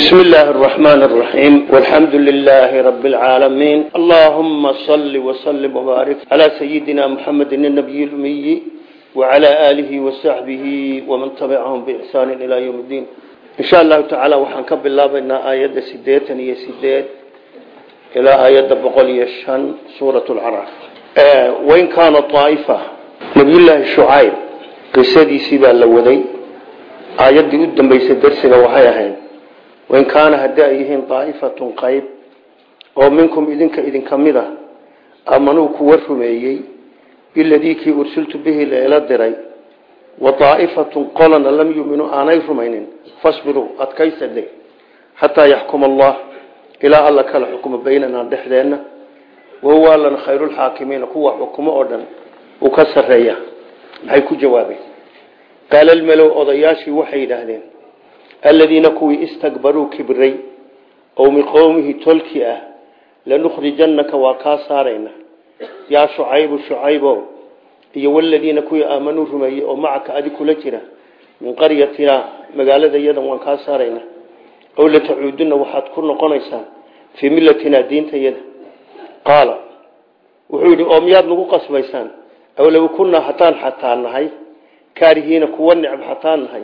بسم الله الرحمن الرحيم والحمد لله رب العالمين اللهم صل وسلم وبارك على سيدنا محمد النبي الأمي وعلى آله وصحبه ومن تبعهم بإحسان إلى يوم الدين إن شاء الله تعالى وحنكب الله بأن آيات سديتا هي سديت إلى آيات بقول يشان سورة العراف آه وإن كان طائفة نبي الله الشعيب قصدي سيبا اللوذي آيات دي قدام بيس الدرسنا وحيهين wain kaana haddii ay yihiin daa'ifatun qayb oo minkum idinka idinka mid a aamanuu kuwa rumeeyey biladii kii ursiltu bihi leela diray wa daa'ifatun qolana lam yuminuu aanay rumaynin fasbiruu adkaysade xataa yaxkuma allah ilaa alla kala xukumo baynanaa dhexdeenna wahuwa allana khayrulxaakimiina kuwa xukumo oo dhan uu ka sareeya maxay ku jawaabeen qaala odayaashii waxay yidhaahdeen aladiina kuwii istakbaruu kibray oo min qowmihi tolki ah lanukhrijannaka waa kaa saarayna. Yaa shucaybu shucaybow iyo waladiina kuwii aamanuu rumeeyey oo macaka adi kula jira min qaryatina magaalada yadan waan kaa saarayna. Ow latacuuduna waxaad ku noqonaysaan fii millatina diintayada qaala wuxuu yidhi oo miyaad nagu qasbaysaan? Aw low kunaa hataan xataa nahay kaarihiina kuwa necb hataan nahay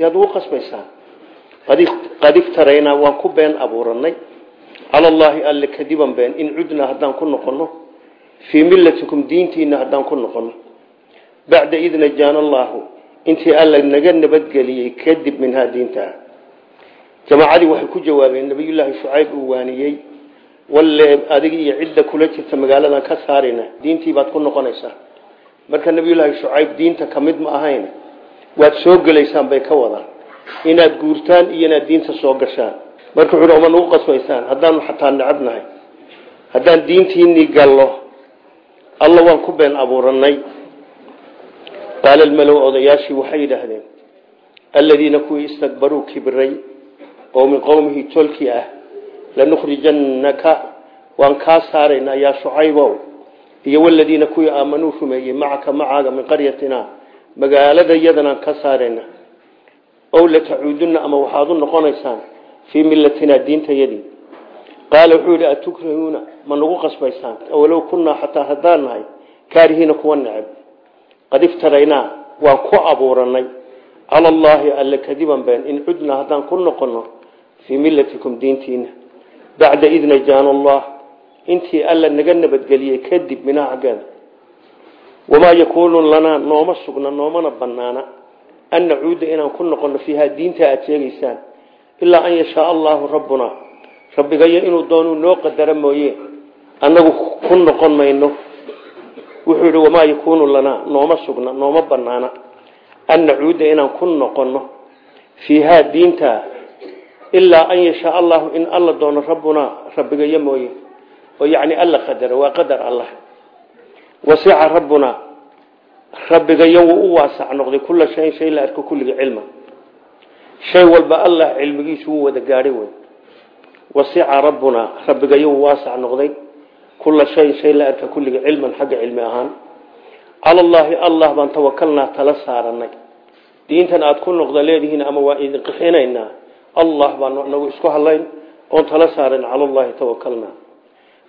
yaad nagu qasbaysaan qad iftaraynaa waan ku been abuuranay cala allaahi alle kadiban been in cudnaa haddaan ku noqono fii millatikum diintiina haddaan ku noqono bacda id najaana allaahu intii alla naga nabadgeliyey kadib minhaa diintaa jamaacadii waxay ku jawaabeen nabiyullaahi shucayb uu waaniyey walle adiga iyo cidda kula jirta magaaladan ka saarayna diintii baad ku noqonaysaa. Marka nabiyullaahi shucayb diinta ka mid ma ahayn waad soo gelaysaan bay ka wadaan inaad guurtaan iyo inaad diinta soo gashaan. Marka wuxuu ma nagu qasbaysaan haddaanu xataa necab nahay. Haddaan diintiinii gallo alla waan ku been abuuranay qaala almalow odayaashii waxay yidhaahdeen aladiina kuwii istakbaruu kibray oo min qowmihi tolki ah lanukhrijannaka waan kaa saaraynaa yaa shucaybow iyo waladiina kuwii aamanuu rumeeyey macaka macaaga min qaryatina magaalada yadanaan ka saarayna ow latacuuduna ama waxaad u noqonaysaan fii millatina diintayadii qaala wuxuu yidhi atukrahuuna ma nagu qasbaysaan? Walow kunaa xataa haddaan nahay kaarihiina kuwa necab qad iftaraynaa waan ku abuuranay cala allaahi alle kadiban been in cudnaa haddaan ku noqono fii millatikum diintiina bacda id najaana allah intii alla naga nabadgeliyey kadib minaa xaggeeda wamaa yakuunu lanaa nooma sugna an nacuuda inaan ku noqono fiiha diinta aada sheegaysaan ilaa an yashaa allahu rabbunaa rabbigayo inuu doonuu noo qadara mooye annagu ku noqon mayno wuxuu yidhi wamaa yakuunu lanaa nooma sugna nooma banaana an nacuuda inaan ku noqono fiihaa diinta ilaa an yashaa allahu in alla doono rabbunaa rabbigayo mooye oo yacni alla qadara waa qadar allah wasica rabbunaa rabbigayo wuu u waasac noqday kula shayin shay la arko kulliga cilma. Shay walba allah cilmigiisu wuu wada gaadhay wey wasica rabbunaa rabbigayo wuu waasac noqday kula shayin shay la arka kulliga cilman xagga cilmi ahaan. Cala allaahi allah baan tawakalnaa tala saaranay diintan aada ku noqda leedihiin ama waa idin qixinaynaa allah baan nagu isku hadlayn oon tala saaran cala allaahi tawakalnaa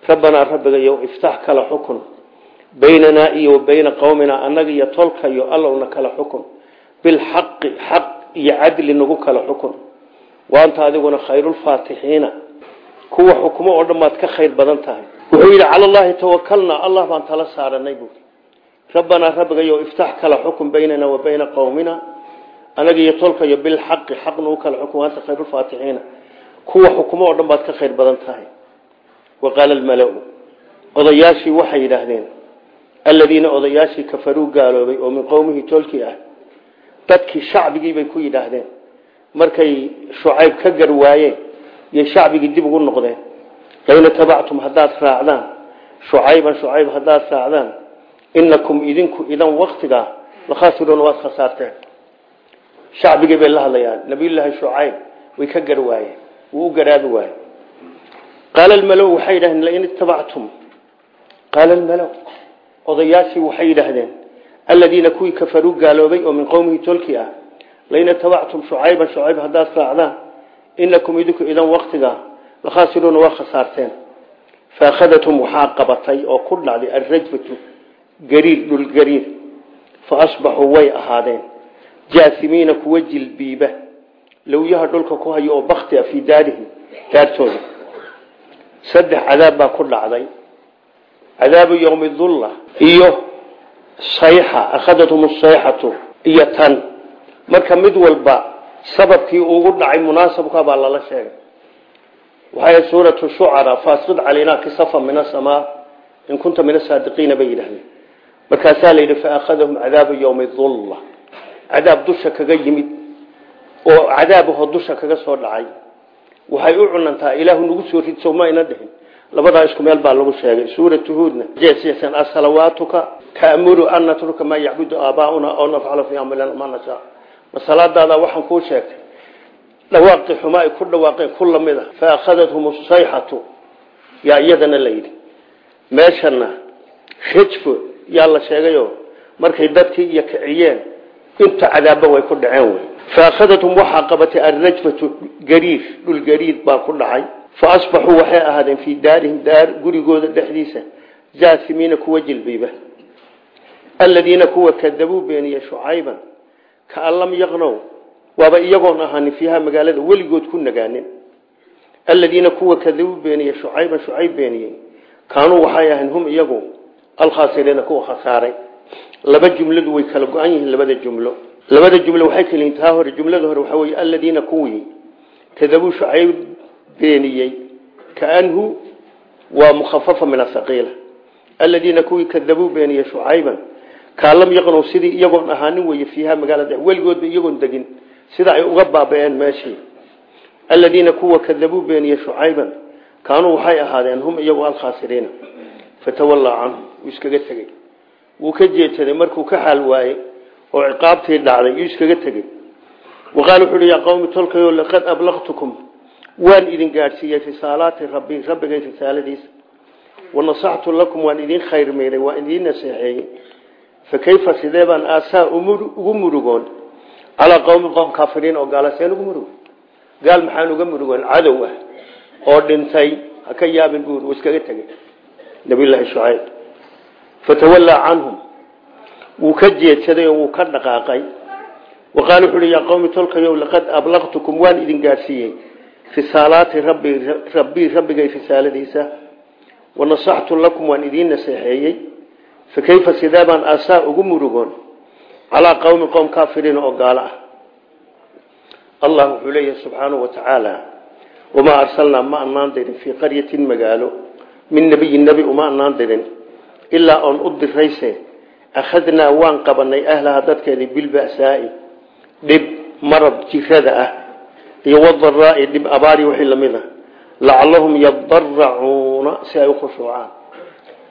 rabbanaa rabbigayo iftax kala xukun baynanaa iyo wa bayna qowminaa annaga iyo tolkayo allowna kala xukun. Bilxaqi xaq iyo cadli nagu kala xukun. Waanta adiguna khayrulfaatixiina kuwa xukumo oo dhan baad ka khayr badan tahay. Wuxuu yidhi cala allaahi tawakalnaa allah baan tala saaranay buui rabbanaa rabbigayo iftax kala xukun baynanaa wa bayna qowmina annaga iyo tolkayo bilxaqi xaq nagu kala xukun waanta khayrulfaatixiina kuwa xukumo oo ka khayr badan tahay. Wa qaala almala-u. Odayaashii waxay aladiina odayaashii kafaruu gaaloobay oo min qowmihi tolki ah dadkii shacbigii bay ku yidhaahdeen. Markay shucayb ka gar waayeen iyo shacbigii dib ugu noqdeen layna tabactum haddaad raacdaan shucayban shucayb haddaad raacdaan inakum idinku idan waktigaa lakhaasiruuna waad khasaarteen. Shacbigii bay la hadlayaan nabiyullaahi shucayb way ka gar waayeen wuu u garaabi waaye qaala almalow waxay yidhahdeen lain itabactum qaala almalow odayaashii waxay yidhaahdeen aladiina kuwii kafaruu gaaloobay oo min qowmihi tolki ah lain itabactum shucayban shucayb haddaad raacdaan inakum idinku idan waktiga lakhaasiruuna waa khasaarteen. Faakhadathum waxaa qabatay oo ku dhacday alrajfatu gariir dhulgariir fa asbaxuu way ahaadeen. Jaasimiina kuwa jilbiiba lowyaha dhulka ku hayo oo baktia fii daarihim daartooda. Saddex cadaab baa ku dhacday cadaabu yowmi dulla iyo sayxa akhadathum sayxatu iyo tan marka mid walba sababkii ugu dhacay munaasabka baa lala sheegay waxay suuratu shucara faasqid calaynaa kisafa min asamaa in kunta min asaadiqiina bay yidhahdeen markaasaa la yidhi faakhadahum cadaabu yowmi dulla cadaab dusha kaga yimid oo cadaabaho dusha kaga soo dhacay waxay u cunantaa ilaahu nagu soo ridso ma ayna dhihin labadaa isku meel baa lagu sheegay suuratu huudna. Jeesyeesan asalawaatuka taamuru an natruka maa yacbudu aabaauna oo nafcala fi amrina ma nashaa. Masalaadaada waxaan kuu sheegtay dhawaaqi xuma ay ku dhawaaqeen ku a fa akhadathum sayxatu yaa iyadana la yidhi meeshana rajfo yaa la sheegayo markay dadkii iyo kiciyeen inta cadaaba way ku dhaceen wey fa akhadathum waxaa qabatay alrajfatu gariir dhul gariir baa ku dhacay fa asbaxuu waxay ahaadeen fii daarihim daar gurigooda dhexdiisa jaasimiina kuwa jilbiiba aladiina kuwa kadabuu beeniye shucayban kaan lam yaqnow waaba iyagoon ahaanin fiiha magaalada weligood ku nagaanin aladiina kuwa kadabuu beeniye shucayban shucayb beeniyey kaanuu waxay ahayn hum iyagu alkhaasiriina kuwa khasaaray laba jumladu way kala go-an yihiin labada jumlo labada jumlo waxay kala yihiin taa hore beeniyey. Kaanhu waa mukhafafa min asaqiila aladiina kuwii kadabuu beeniyey shucayban. Kaan lam yaqnow sidii iyagoon ahaanin weye fiiha magaalada weligoodba iyagoon degin. Sida ay uga baaba-een meeshii. Aladiina kuwa kadabuu beeniyey shucayban. Kaanuu waxay ahaadeen hum iyagu alkhaasiriina. Fatawallaa canhum wuu iskaga tegey. Wuu ka jeedsaday markuu ka xaal waayey oo ciqaabtii dhacday yuu iskaga tegey. Waqaal wuxu uhi yaa qawmi tolkayo laqad ablaqtukum waan idin gaadhsiiyey risaalaati rabbi rabbigay risaaladiisa wanasaxtu lakum waan idin khayr meelay waan idiin naseexeeyey fa kayfa sidee baan aasaa ugu murugoon? Calaa qowmi qowm kaafiriin oo gaalaseen ugu murug gaal maxaan uga murugoon? Cadow ah oo dhintay ha ka yaabin buur uu iskaga tegey. Nabiyullaahi shucayb. Fatawallaa canhum. Wuu ka jeedsaday oo wuu ka dhaqaaqay. Wa qaala wuxu uhi yaa qowmi tolkayow laqad ablaqtukum waan idin gaadhsiiyey risaalaati rabbi rabbii rabbigay risaaladiisa wanasaxtu lakum waan idiin naseexeeyey. Fa kayfa sidee baan aasaa ugu murugoon? Calaa qowmi qowm kaafiriina oo gaalo ah. Allah wuxuu leeyahay subxaanahu wa tacaala wamaa arsalnaa ma anaan dirin fii qaryatin magaalo min nebiyin nebi uma anaan dirin ilaa oon u dirayse akhadnaa waan qabanay ahlaha dadkeedii bilba'saai dhib marad jirada ah iyo wadaraai dhib abaari wixii la mid a lacallahum yadaracuuna si ay u khushuucaan.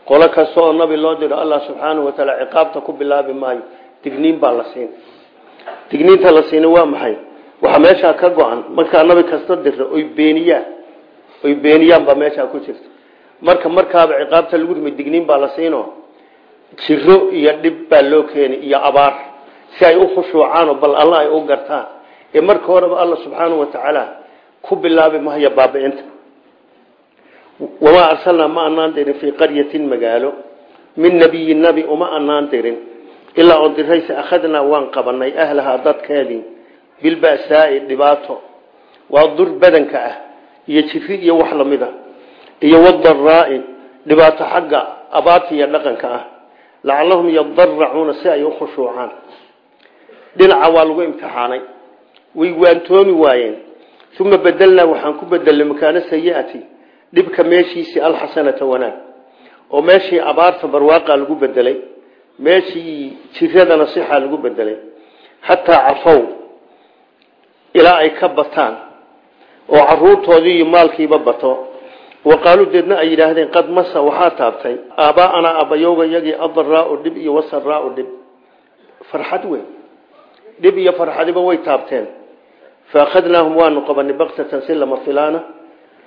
Qolo kasta oo nabi loo diro allah subxaanahu wa taala ciqaabta ku bilaabi maayo. Digniin baa la siin. Digniinta la siina waa maxay? Waxaa meeshaa ka go-an markaa nabi kasta dira oy beeniyaan. Oy beeniyaan baa meeshaa ku jirta. Marka markaaba ciqaabta lagu digniin baa la siino. Jiro iyo dhib baa loo keenay iyo abaar. Si ay u bal alla ay u gartaan ee marka horeba alla subxaanahu wa tacaala ku bilaabi mahaya baabi'inta. Wamaa arsalnaa ma anaan dirin qaryatin magaalo min nebiyin nabi uma anaan dirin ilaa oon dirayse akhadnaa waan qabanay ahlahaa dadkeedii bilba'saai dhibaato. Dur badanka ah iyo jiri iyo wax la mid a iyo wadaraai dhibaato xagga abaarta dhaqanka ah. Lacallahum yadaracuuna si ay u khushuucaan. Lagu imtixaanay way waantoomi waayeen. Uma bedelnaa waxaan ku bedelnay makaano sayiati. Dhibka meeshiisii alxasanata wanaag. Oo meeshii abaarta barwaaqaa lagu bedelay meeshii jiradana sixaa lagu bedelay xataa cafow ilaa ay ka bataan oo caruurtoodii iyo maalkiiba bato. Wa qaaluu deedna ay yidhaahdeen qad masa waxaa taabtay. Aabbaa'anaa aabbayowga yagii adaraau dhib iyo wasaraau dhib. Farxad weyn. Dhib iyo farxadiba way taabteen faakhadnaahum waanu qabanay baktatan si lama filaana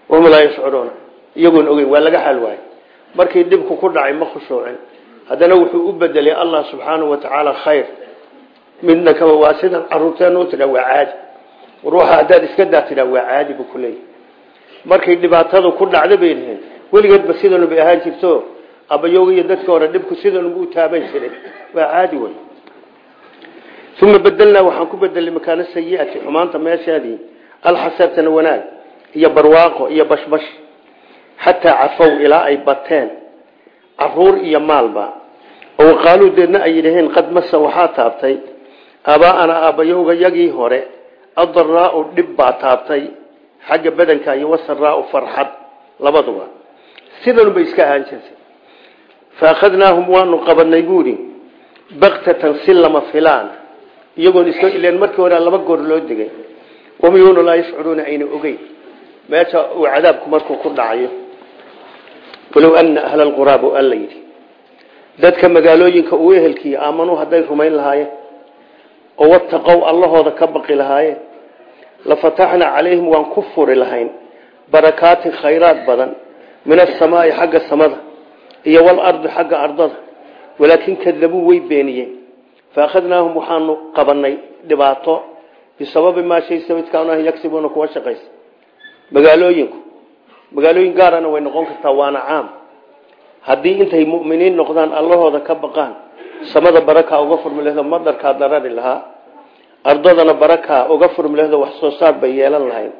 wahum laa yashcuruuna iyagoon ogeyn waa laga xaal waayey markii dhibku ku dhacay ma khushuucin haddana wuxuu u bedelay allah subxaanahu wa tacaala khayr midna kaba waa sidan caruurteena u tidha waa caadi ruuxa haddaad iska daa tidhaa waa caadi bu kuleeyahy markay dhibaatadu ku dhacda bay dhaheen weligeedba sidanu bay ahaan jirto abayooga iyo dadka uma bedelnaa waxaan ku bedelay makaano sayiati xumaanta meesheedii alxasatana wanaag iyo barwaaqo iyo bashbash xataa cafow ilaa ay bateen carruur iyo maalba oo qaaluu deedna ay yidhaheen qad masa waxaa taabtay aabaa'ana aabbayowga yagii hore adaraau dhib baa taabtay xagga badanka iyo wasaraau farxad labaduba sidanu bay iska ahaan jirtay waanu si lama filaan iyagoon iska ileen markii hore laba goor loo digay wamyunu laa yashcuruuna ayna ogeyn. Meesha uu cadaabku markuu ku dhacayo. Walow ana ahla alla yidhi. Dadka magaalooyinka uu ehelkiiya aamanuu hadday rumayn lahaayeen. Oo wataqow allahooda ka baqi lahaayeen. Lafataxnaa calayhim waan ku furi lahayn. Barakaatin khayraad badan. Min asamaai xagga samada. Iyo walardi xagga ardada. Walaakin kadabuu way beeniyeen faakhadnaahum waxaanu qabanay dhibaato bisababi maa shay sabidkaanu ah yagsibuuna kuwa shaqaysa magaalooyinku magaalooyin gaarana way noqon kartaa waana caam haddii intay mu'miniin noqdaan allahooda ka baqaan samada barakaa uga furmi lahdo madarkaa darari lahaa ardadana barakaa uga furmi lahdo wax soo saar bay yeelan lahayn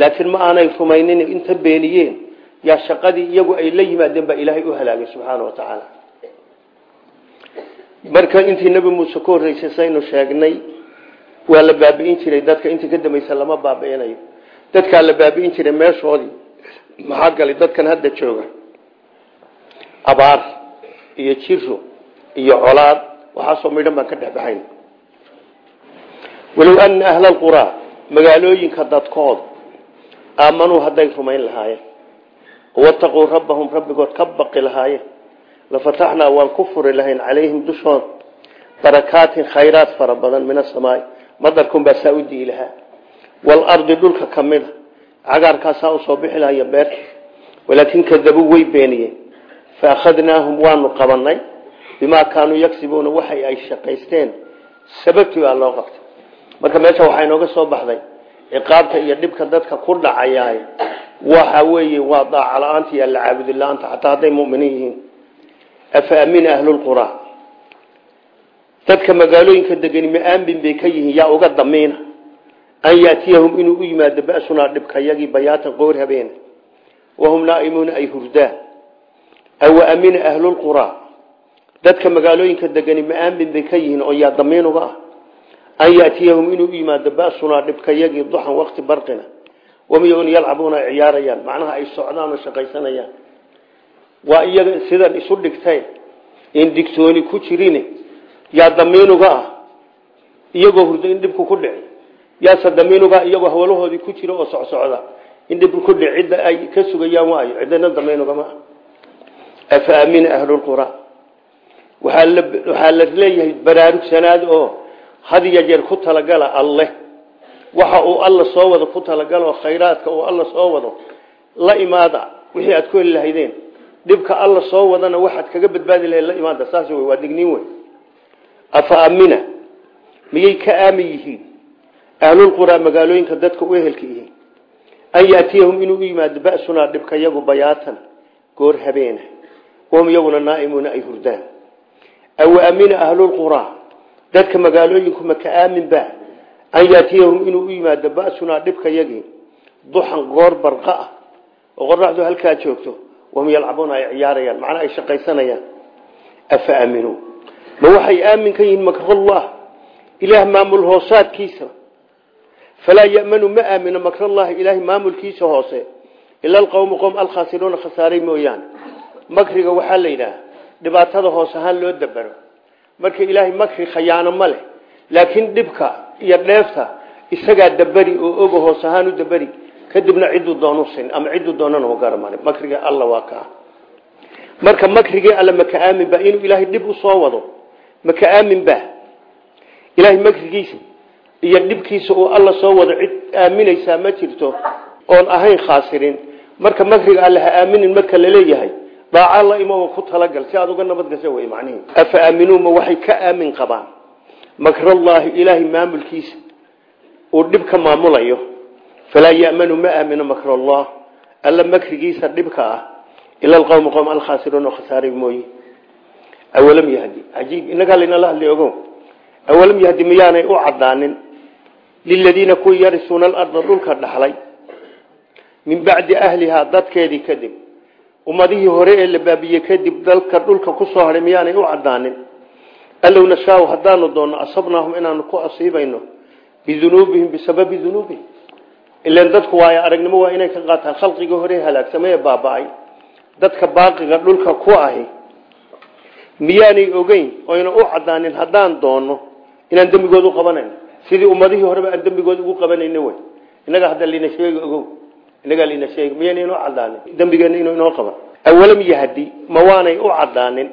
laakiin ma aanay rumaynin inta beeniyeen yaa shaqadii iyagu ay la yimaadeen baa ilaahay u halaagay subxaana wa tacaala marka intii nebi muuse ka horreysay saynu sheegnay waa la baabi'in jiray. Dadka intii ka dambaysa lama baabi'inayo. Dadkaa la baabi'in jiray meeshoodii maxaa galay? Dadkan hadda jooga. Abaar iyo jiro iyo colaad waxaasoo midhan baan ka dhexbaxayn walow ana ahla alquraa magaalooyinka dadkooda aamanuu hadday rumayn lahaayeen. Wataquu rabbahum rabbigood ka baqi lahaayeen lafataxnaa waan ku furi lahayn calayhim dushood barakaatin khayraad fara badan min asamaai madarkunbaa saa u dii lahaa waalardi dhulka ka mida cagaarkaasaa u soo bixi lahaya beerta walaakin kadabuu way beeniyeen faakhadnaahum waanu qabanay bimaa kaanuu yagsibuuna waxay ay shaqaysteen sababtii baa loo qabtay marka meesha waxaa inooga soo baxday ciqaabta iyo dhibka dadka ku dhacayaay waxa weeye waa daaca la'aanta iyo alla caabudi la'aanta afa amina ahlulquraa dadka magaalooyinka degani ma aamin bay ka yihiin yaa uga damiina an yaatiyahum inuu u yimaado basunaa dhibkayagii bayaatan qoor habeena wahum naaimuuna ay hurdaan awa amina ahlulquraa dadka magaalooyinka degani ma aamin bay ka yihiin oo yaa damiin uga ah an yaatiyahum inuu u yimaado basunaa dhibkayagii duxan waqti barqina wamyun yalcabuuna waa iyaga sidan isu dhigteen in digtooni ku jirin yaa damiinuga ah iyagoo hurdo in dhibku ku dhici. Yaase damiinuga iyagoo hawlahoodii ku jira oo socsocda in dhibku ku dhici. Ay ka sugayaan waayo ciddana damiinugama ah afa amina ahlulqura waxaa la leeyahay baraarugsanaad oo had iyo jeer ku talagala alleh waxa uu alla soo wado ku talagalo khayraadka uu alla soo wado la imaada wixii aad ku heli dhibka alla soo wadana waxaad kaga badbaadi lahayd la imaada saas wey waa digniin wey afa amina miyay ka aamin yihiin? Ahlulquraa magaalooyinka dadka u ehelka yihiin an yaatiyahum inuu u yimaado yagu bayaatan goor habeena. Wahum iyaguna naaimuuna ay hurdaan. Awa amina ahlulquraa dadka magaalooyinku ma ka aamin ba? An yaatiyahum inuu u yimaado basunaa dhibka yagii duxan goor barqa ah. Oo qoraxdu halkaa joogto wahum yalcabuuna ay ciyaarayaan macnaa ay shaqaysanayaan. Afa aaminuu ma waxay aamin ka yihiin makrallah? Ilaah maamul hoosaadkiisa. Falaa yamanu ma aamino makrallahi ilaahay maamulkiisa hoose. Ila alqowmu qowm alkhaasiruuna khasaaray mooyaane makriga waxaa la yidhaha dhibaatada hoos ahaan loo dabero marka ilaahay makri khayaano ma leh laakiin dhibka iyo dheefta isagaa daberi oo oga hoos ahaan kadibna ciduu doonu sin ama ciduu doonana magaramar makriga alla waa ka marka makrigii alle maka aamin ba inuu ilaahay dhib u soo wado maka aamin ba ilaahay makrigiisa iyo dhibkiisa uu alla soo wado cid aaminaysaa ma jirto oon ahayn khaasiriin marka makriga alle ha aaminin marka la leeyahay daaca la imo ku talagal si aad uga nabadgasho wey macnihi afa aaminuuma waxay ka aamin qabaan? Makrallaahi ilaahay maamulkiisa uu dhib ka maamulayo falaa ya'manu ma aamino makr allah alla makrigiisa dhibka ah ila alqowm qowm alkhaasiruun oo khasaaray mooye awalam yahdi cajiib inagaa laynala hadlay ogo awalam yahdi miyaanay u cadaanin liladiina kuwa yarisuuna alarda dhulka dhaxlay min bacdi ahlihaa dadkeedii kadib ummadihii hore ee la baabiye kadib dalka dhulka ku soo hadhay miyaanay u cadaanin allow nashaau haddaanu doonno asabnaahum inaanu ku asiibayno bidunuubihim ilan dadku waayo aragnimo waa inay ka qaataan khalqigii hore halaagsamay ee baaba-ay dadka baaqiga dhulka ku ahi miyaanay ogeyn oyna u cadaanin haddaan doonno inaan dembigooda u qabanayno sidii ummadihii horeba aan dembigooda ugu qabanayno wey inaga hadda lina sheegi ogow inagaa lina sheegi miyayna inoo cadaanin dembigeena inuu inoo qaban awalam yahdi ma waanay u cadaanin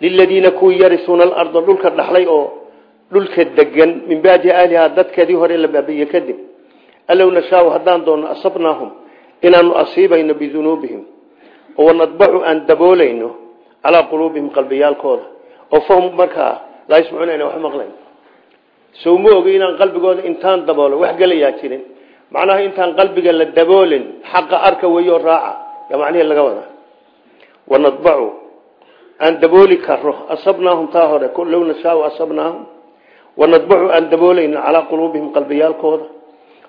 liladiina kuwii yarisuuna alarda dhulka dhaxlay oo dhulka degan min bacdi ahlihaa dadkeedii hore la baabiye kadib allow nashaau haddaan doonno asabnaahum inaanu asiibayno bidunuubihim oo nadbacu aan daboolayno calaa quluubihim qalbiyaalkooda oo fahum markaa laa yasmacuuna wax maqlayn sow ma ogi inaan qalbigooda intaan daboolo wax gelayaa jirin macnaha intaan qalbiga la daboolin xaqa arka weyo raaca yaa macnihii laga wadaa wanadbacu aan dabooli karo asabnaahum taa hore low nashaau asabnaahum wanadbacu aan daboolayno calaa quluubihim qalbiyaalkooda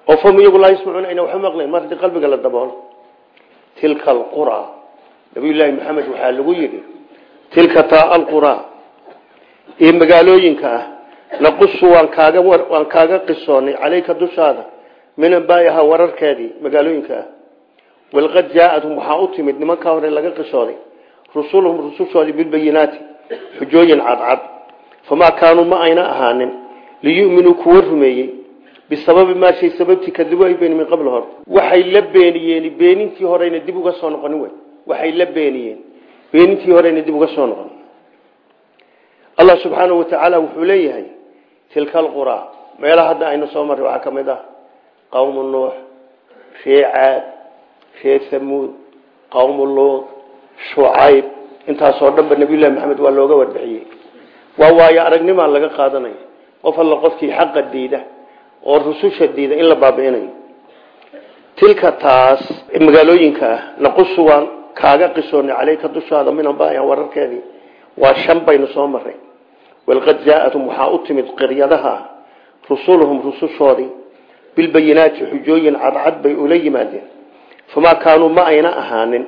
oo fahum iyagu laa yasmacuuna ayna waxba maqlayn mar haddii qalbiga la daboolo. Tilka alqura. Nabiyullaahi maxamed waxaa lagu yidhi tilka taa alqura. Ee magaalooyinka ah naqusu waan kaaga waan kaaga qisoonay caleyka dushaada min ambaayaha wararkeedii magaalooyinka ah. Walqad jaa-athum waxaa u timid nimankaa hore laga qisooday rusuluhum rusushoodii bilbayinaati xujooyin cadcad famaa kaanuu ma ayna ahaanin liyuminuu kuwa rumeeyey bisababi maa shay sababtii kadibu ay been min qabl hor waxay la beeniyeen beenintii horeyna dib uga soo noqonin wey waxay la beeniyeen beenintii horeyna dib uga soo noqon. Allah subxaanahu watacaala wuxuu leeyahay tilka alqura meelaha hadda aynu soo marray waxaa ka mid ah qowmu nuux ree caad ree hamuud qowmu luud shucayb. Intaasoo dhanba nabiyullahi maxamed waa looga warbixiyey. Waa waayo aragnimaa laga qaadanaya oo rususha diida in la baabi'inayo tilka taas magaalooyinka ah naqusu waan kaaga qisoonay caleyka dushaada min ambaayan wararkeedii waa shan baynu soo maray walqad jaa-athum waxaa u timid qiryadaha rusuluhum rusushoodii bilbayinaati xujooyin cadcad bay ula yimaadeen. Famaa kaanuu ma ayna ahaanin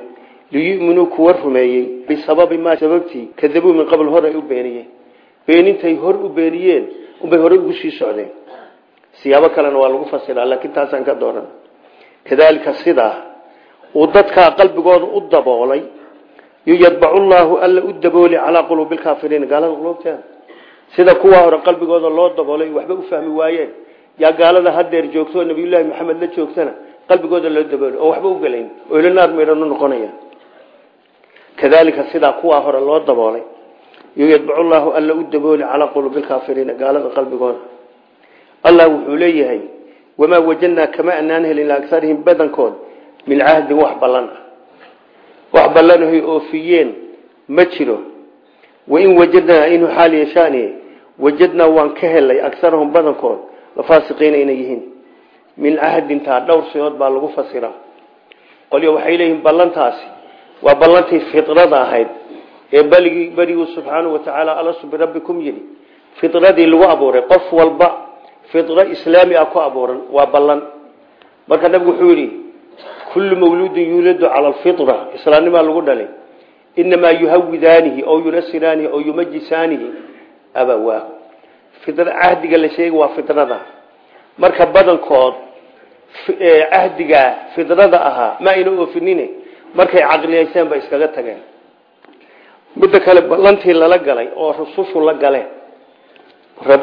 liyuminuu kuwa rumeeyey bisababi maa sababtii kadabuu min qabl hor ay u beeniyeen beenintay hor u beeniyeen unbay hore ugu sii socdeen siyaabo kalena waa lagu fasiraa laakiin taasaan ka dooran kadaalika sidaa uu dadkaa qalbigooda u daboolay yadbacu llaahu alla u dabooli calaa quluubi lkaafiriin gaalada quluubteeda. Sida kuwaa hore qalbigooda loo daboolay waxba u fahmi waayeen. Yaa gaalada hadeer joogto oo nabiyullaahi maxamed la joogtana qalbigooda loo dabooli oo waxba u gelayn oo ilo naar meydhano noqonaya kadaalika sidaa kuwaa hore loo daboolay yadbacu llaahu alla u dabooli calaa quluubi lkaafiriina gaalada qalbigooda allah wuxuu leeyahay wamaa wajadnaa kama anaan helin liagarihim badankood min cahdin wax ballan ah. Wax ballanahay oofiyeen ma jiro. Wain wajadnaa inuu xaal yeeshaani wajadnaa waan ka helay agarahum badankood lafaasiqiina inay yihiin. Min cahdintaa dhowr sidood baa lagu fasiraa qolyo waxay leeyihiin ballantaasi waa ballantii fidrada ahayd ee beriguu subxaanau watacaala alastu birabbikum yidhi. Fidradii lagu abuuray qof walba fidro islaami ah ku abuuran waa ballan. Marka nabigu wuxuu yidhi kullu mawluudin yuuladu cala alfitra. Islaamnimaa lagu dhalay inamaa yuhawidaanihi oo yunasiraanihi oo yumajisaanihi abawaa cahdiga la sheega waa fidrada marka badankood cahdigaa fidrada ahaa ma ayna oofinine markay caqliyayseen ba iskaga tageen. Midda kale ballantii lala galay oo rusushu la galeen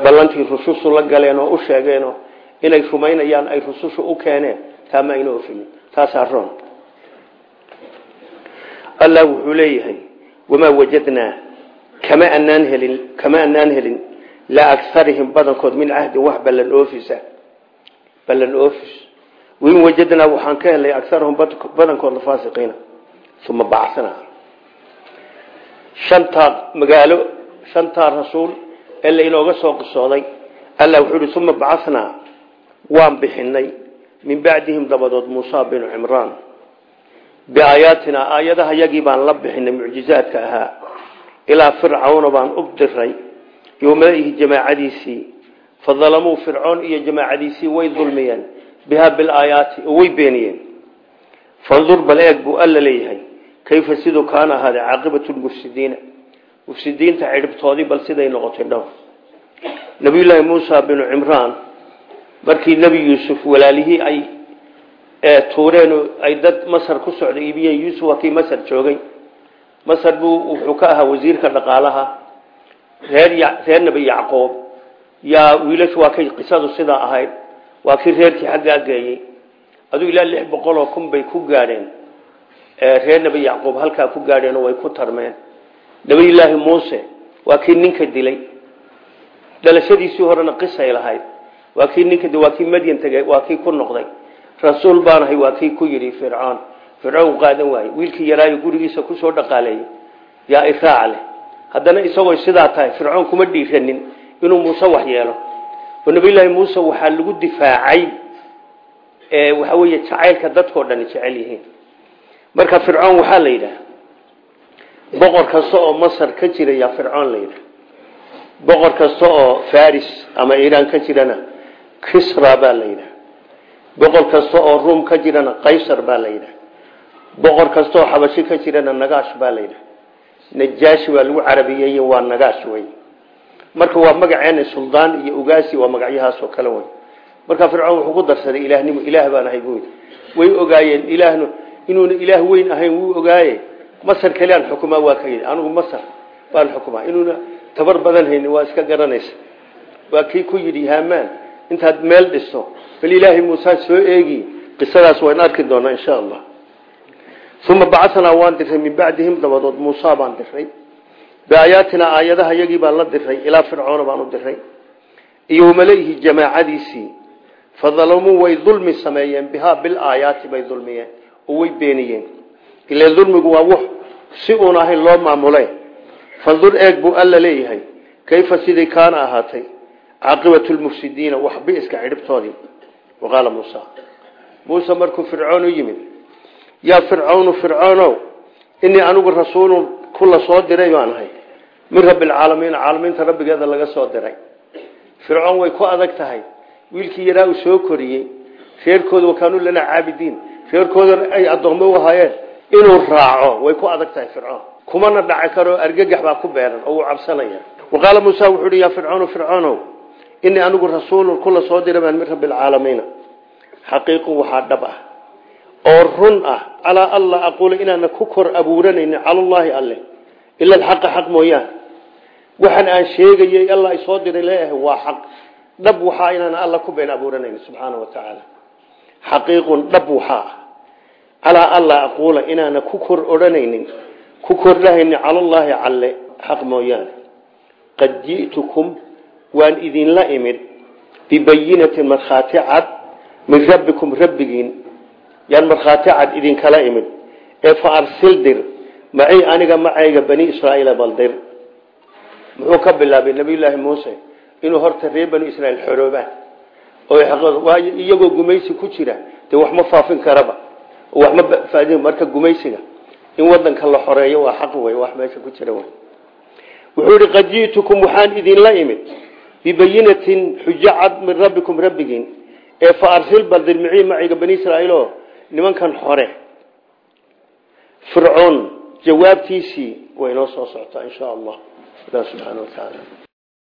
ballantii rusushu la galeen oo u sheegeenoo inay rumaynayaan ay rusushu u keeneen taa ma ayna oofinin taasaa roon. Allah wuxuu leeyahay wamaa wajadnaa kama anaan helin kama anaan helin la agarihim badankood min cahdin wax ballan oofisa. Ballan oofis. Wain wajadnaa waxaan ka helay agarahum badankood lafaasiqiina uma bacnaa shantaa magaalo shantaa rasuul ee la inooga soo qisooday. Allah wuxuu ihi uma bacnaa waan bixinay min bacdihim dabadood muusa binu cimraan. Biaayaatina aayadaha yagii baan la bixinay mucjizaadka ahaa. Ilaa fircawna baan u diray yomaihi jamaacadiisii fadalamuu fircoon iyo jamaacadiisii way dulmiyeen. Bihaa bilaayaati oo way beeniyeen. Fandur bal eeg buu alla mufsidiinta cidhibtoodii bal siday noqotay dhow nabiyullaahi muusa binu cimraan markii nebi yuusuf walaalihii ay tuureen ay dad masar ku socday iibiyeen yuusuf waa kii masar joogay. Masar buu wuxuu ka ahaa wasiirka dhaqaalaha reer reer nebi yacqoob yaa wiilashu waa kay qisadu sidaa ahayd waa kii reerkii xaggaa aduu ilaa lix boqol oo kun bay ku gaadheen. Reer nebi yacquub halkaa ku gaadheen way ku tarmeen nabiyullaahi muuse waa kii ninka dilay. Dhalashadiisii horena qisay lahayd. Waa kii ninka waa kii madyan tegay waa kii ku noqday. Rasuul baanahay waa kii ku yidhi fircoon fircoon qaadan waaye wiilkii yaraayo gurigiisa ku soo dhaqaaleeyey. Yaa iraac leh. Haddana isagoo sidaa tahay fircoon kuma dhiiranin inuu muuse wax yeelo. Oo nabiyullaahi muuse waxaa lagu difaacay waxa weeye jacaylka dadkao dhani jecel yihiin. Marka fircoon waxaa la yidhaha boqor kasta oo masar ka jira yaa fircoon la yidhaha boqor kasta oo faris ama iiraan ka jirana kisra baa la yidhaha boqor kasta oo ruum ka jirana qaysar baa la yidhaha boqor kasta oo xabashi ka jirana nagaash baa la yidhaha najaashi baa lagu carabiyeeye waa nagaash wey. Marka waa magaceena suldaan iyo ugaasi waa magacyahaas oo kale wey. Marka fircoon wuxuu ku darsaday ilaahnimo ilaah baan ahay buu way ogaayeen ilaahnu inuuna ilaah weyn ahayn wuu ogaaye masar kaliaan xukumaa waa ka yidhi anigu masar baan xukumaa inuuna tabar badan hayni waa iska garanaysa. Waa kii ku yidhi hamaan intaad meel dhisto bal ilaahay muuse soo eegi qisadaas waan arki doonaa insha allah. Uma bacanaa waan diray min bacdihim dabadood muusa baan diray biaayaatinaa aayadaha yagii baan la diray ilaa fircoona baan u diray iyo malayhi jamaacadiisii fadalamuu way dulmi sameeyeen bihaa bilaayaati bay dulmiyeen oo way beeniyeen ile dulmigu waa wux si uun ahayn loo maamule fandur eeg buu alla leeyahay kayfa sidii kaana ahaatay? Caaqibatu lmufsidiina wax biiska cidhibtoodii waqaala muusa. Muuse markuu fircoon u yimid yaa fircawnu fircoonow inii anigu rasuulun kula soo diray baan ahay. Min rabbilcaalamiin caalamiinta rabbigeeda laga soo diray. Fircoon way ku adag tahay. Wiilkii yaraa uu soo koriyey. Reerkooda wakaanuu lanaa caabidiin. Reerkoodana ay addoommo u ahaayeen inuu raaco way ku adag tahay fircoon. Kumana dhaci karo argagax baa ku beeran oo uu cabsanaya. Waqaala muuse wuxuu hi yaa fircoonu fircoonow inii anigu rasuulun kula soo diray baan min rabbilcaalamiina xaqiiqun waxaa dhab ah oo run ah. Calaa alla aquula inaana ku kor abuuranaynin calallaahi alle ila alxaqa xaq mooyaan waxaan aan sheegayay alla soo diray leeyahay waa xaq. Dhab waxaa inaana alla ku been abuuranaynin subxaana wa tacaala. Xaqiiqun dhab waxaa ah calaa alla aquula inaana ku kor odhanaynin ku kordhahaynin calallaahi calle xaq mooyaane. Qad ji'tukum waan idinla imid bibayinatin markhaati cad min rabbikum rabbigiin. Yaan markhaati cad idinkala imid ee fa arsil dir macii aniga macayga bani israaiila baldir muxuu ka bilaabay nabiyullaahi muuse inuu horta reer bani israiil xoroobaan oo iyagoo gumaysi ku jira dee wax ma faafin karaba wax ma faadin marka gumaysiga in wadanka la xoreeyo waa xaq wey wax meesha ku jira wey wuxuu yihi qad ji'tukum waxaan idinla imid bibayinatin cad min rabbikum rabbigiin ee fa arsil baldir micii maciga bani israaiil oo nimankan xore. Fircoon jawaabtiisii way noo soo socotaa in sha allah ilah subxaana wa tacaala